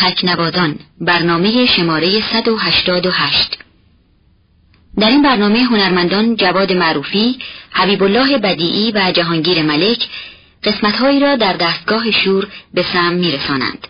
تکنوازان برنامه شماره 188 در این برنامه هنرمندان جواد معروفی، حبیب الله بدیعی و جهانگیر ملک قسمتهایی را در دستگاه شور به سم میرسانند.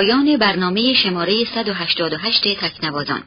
پایان برنامه شماره 188 تکنوازان.